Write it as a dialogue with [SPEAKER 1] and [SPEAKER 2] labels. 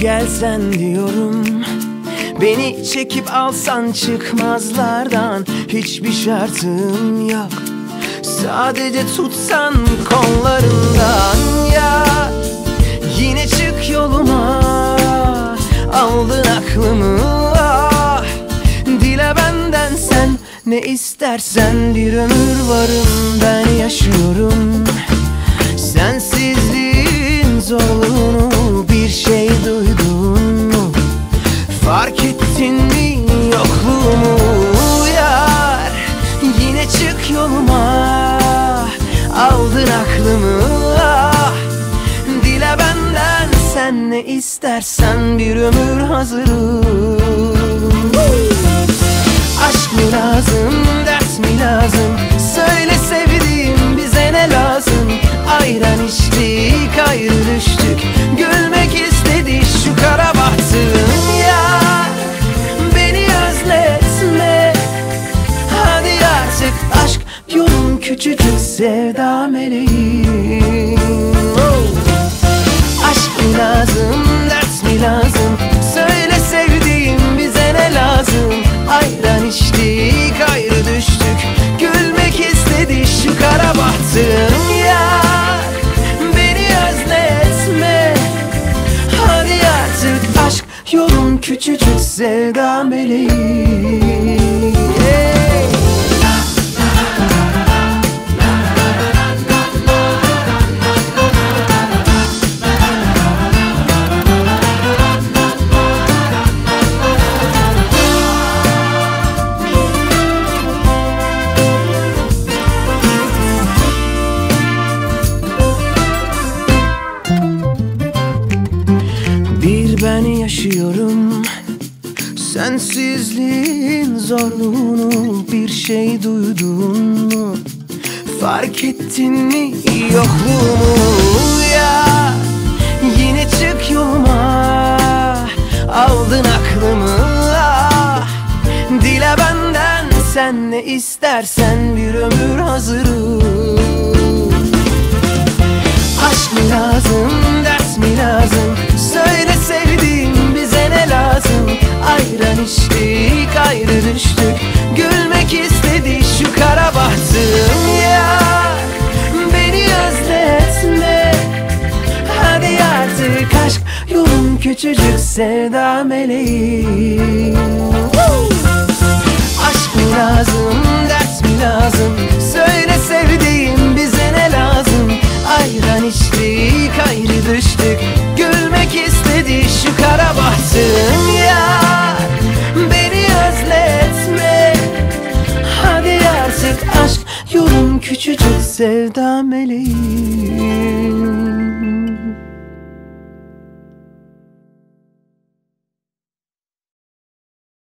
[SPEAKER 1] gelsen diyorum. Beni çekip alsan çıkmazlardan Hiçbir şartım yok. Sadece tutsan kollarından ya. Yine çık yoluma Aldın aklımı. Ah Dile benden sen ne istersen Bir ömür varım ben yaşıyorum. Sensizliğin zorluğunu ne istersen bir ömür hazırım. Aşk mı lazım, ders mi lazım? Söyle sevdiğim bize ne lazım? Ayran içtik, ayrı düştük. Gülmek istedi şu kara bahtım ya Beni özletme. Hadi artık aşk yolun küçücük sevda meleğim Oh! Mı lazım, ders mi lazım? Söyle sevdiğim bize ne lazım? Ayran içtik, ayrı düştük. Gülmek istedi şu kara bahtım ya. Beni özletme Hadi artık aşk yolun küçücük sevda meleğim ben yaşıyorum. Sensizliğin zorluğunu bir şey duydun mu? Fark ettin mi yokluğumu? Ya Yine çık yoluma. Aldın aklımı ah. Dile benden sen ne istersen bir ömür hazırım düştük. Gülmek istedi şu kara bahtım ya. Beni özletme Hadi artık aşk yolun küçücük sevda meleğim Aşk mı lazım, ders mi lazım? Söyle sevdiğim bize ne lazım? Ayran içtik, ayrı düştük. Gülmek istedi şu kara bahtım küçücük sevda meleğim.